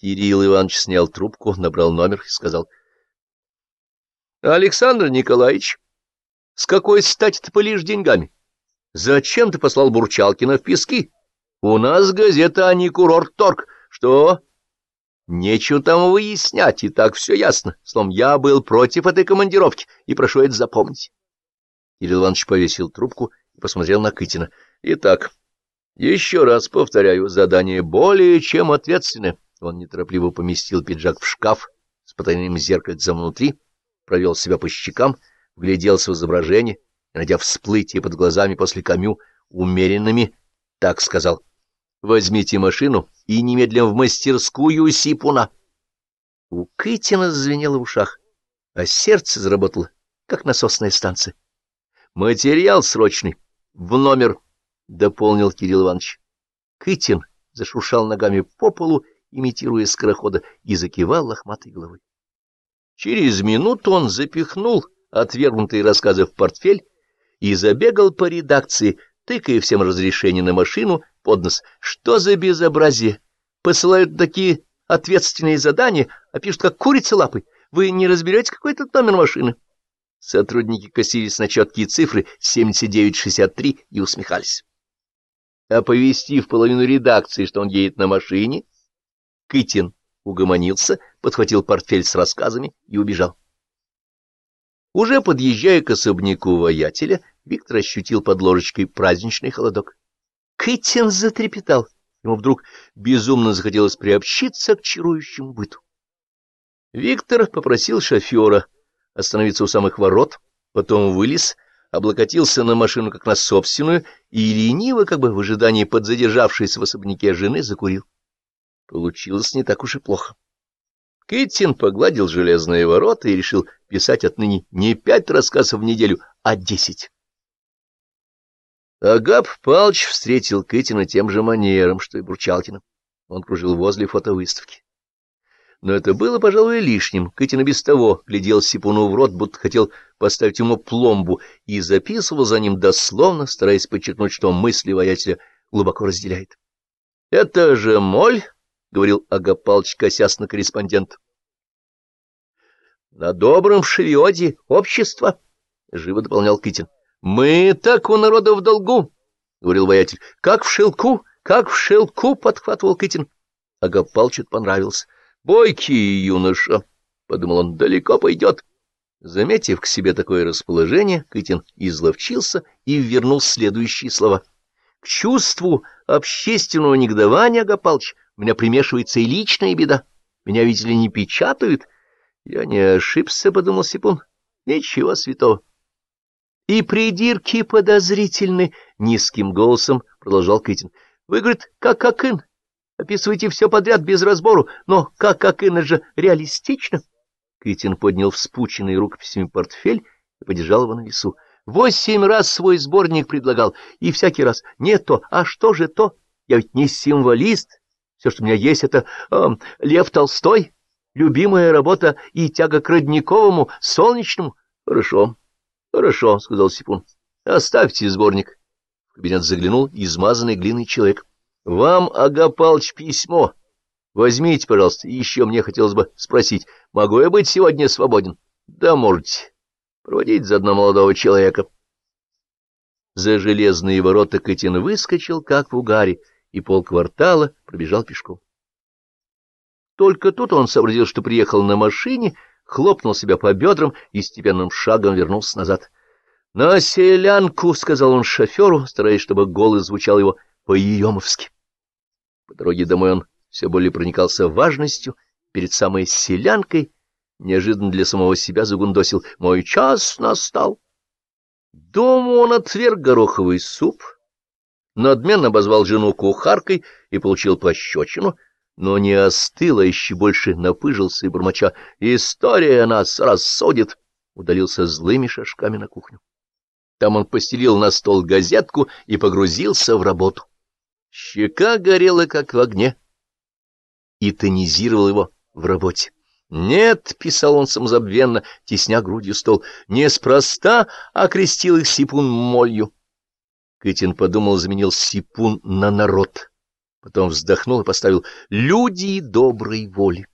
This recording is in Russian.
Кирилл Иванович снял трубку, набрал номер и сказал. — Александр Николаевич, с какой стати ты пылишь деньгами? Зачем ты послал Бурчалкина в пески? У нас газета, а не курорт-торг. Что? Нечего там выяснять, и так все ясно. Словом, я был против этой командировки, и прошу это запомнить. Кирилл Иванович повесил трубку и посмотрел на Кытина. Итак, еще раз повторяю, задание более чем ответственное. Он неторопливо поместил пиджак в шкаф с потайным зеркальцем внутри, провел себя по щекам, вгляделся в изображение и, найдя всплытие под глазами после камю, умеренными, так сказал, «Возьмите машину и немедленно в мастерскую Сипуна». У Кытина зазвенело в ушах, а сердце заработало, как насосная станция. «Материал срочный, в номер», — дополнил Кирилл Иванович. Кытин зашуршал ногами по полу имитируя скорохода, и закивал лохматой головой. Через минуту он запихнул отвергнутые рассказы в портфель и забегал по редакции, тыкая всем разрешение на машину под нос. Что за безобразие? Посылают такие ответственные задания, а пишут, как курица лапой. Вы не разберете, какой тут номер машины? Сотрудники косились на четкие цифры 7963 и усмехались. Оповестив половину редакции, что он едет на машине, Кытин угомонился, подхватил портфель с рассказами и убежал. Уже подъезжая к особняку воятеля, Виктор ощутил под ложечкой праздничный холодок. Кытин затрепетал. Ему вдруг безумно захотелось приобщиться к чарующему быту. Виктор попросил шофера остановиться у самых ворот, потом вылез, облокотился на машину как на собственную и лениво, как бы в ожидании подзадержавшейся в особняке жены, закурил. Получилось не так уж и плохо. Китин погладил железные ворота и решил писать отныне не пять рассказов в неделю, а десять. Агап Палч встретил Кытина тем же манером, что и Бурчалкина. Он кружил возле фотовыставки. Но это было, пожалуй, лишним. Кытин без того глядел Сипуну в рот, будто хотел поставить ему пломбу, и записывал за ним дословно, стараясь подчеркнуть, что мысли воятеля глубоко разделяет. — Это же моль? — говорил Агапалыч, косясь на корреспондент. — На добром шевиоде общество, — живо дополнял Китин. — Мы так у народа в долгу, — говорил воятель. — Как в шелку, как в шелку, — подхватывал Китин. Агапалыч понравился. — Бойкий юноша, — подумал он, — далеко пойдет. Заметив к себе такое расположение, Кытин изловчился и вернул следующие слова. — К чувству общественного негодования, Агапалыч, — у меня примешивается и личная беда. Меня, видели, ли, не печатают. Я не ошибся, — подумал Сипун. Ничего святого. И придирки подозрительны, — низким голосом продолжал Кытин. Вы, говорит, как Акын. Описываете все подряд без разбору, но как Акын, же реалистично. Кытин поднял вспученный рукописями портфель и подержал его на весу. Восемь раз свой сборник предлагал, и всякий раз не то, а что же то? Я ведь не символист, все, что у меня есть, это э, Лев Толстой, любимая работа и тяга к Родниковому, Солнечному. — Хорошо, хорошо, — сказал Сипун. — Оставьте сборник. В кабинет заглянул измазанный глиной человек. — Вам, Агапалыч, письмо. Возьмите, пожалуйста, еще мне хотелось бы спросить, могу я быть сегодня свободен? — Да, можете. Проводить заодно молодого человека. За железные ворота Катин выскочил, как в угаре, — и полквартала пробежал пешком. Только тут он сообразил, что приехал на машине, хлопнул себя по бедрам и степенным шагом вернулся назад. — На селянку, — сказал он шоферу, стараясь, чтобы голос звучал его по-еемовски. По дороге домой он все более проникался важностью. Перед самой селянкой неожиданно для самого себя загундосил «Мой час настал». Дома он отверг гороховый суп — надменно обозвал жену кухаркой и получил пощечину, но не остыл, а еще больше напыжился и бормоча «История нас рассудит!» удалился злыми шажками на кухню. Там он постелил на стол газетку и погрузился в работу. Щека горела, как в огне, и тонизировал его в работе. «Нет», — писал он самозабвенно, тесня грудью стол, — «неспроста окрестил их сипун молью». Кытин подумал, заменил сипун на народ. Потом вздохнул и поставил «Люди доброй воли».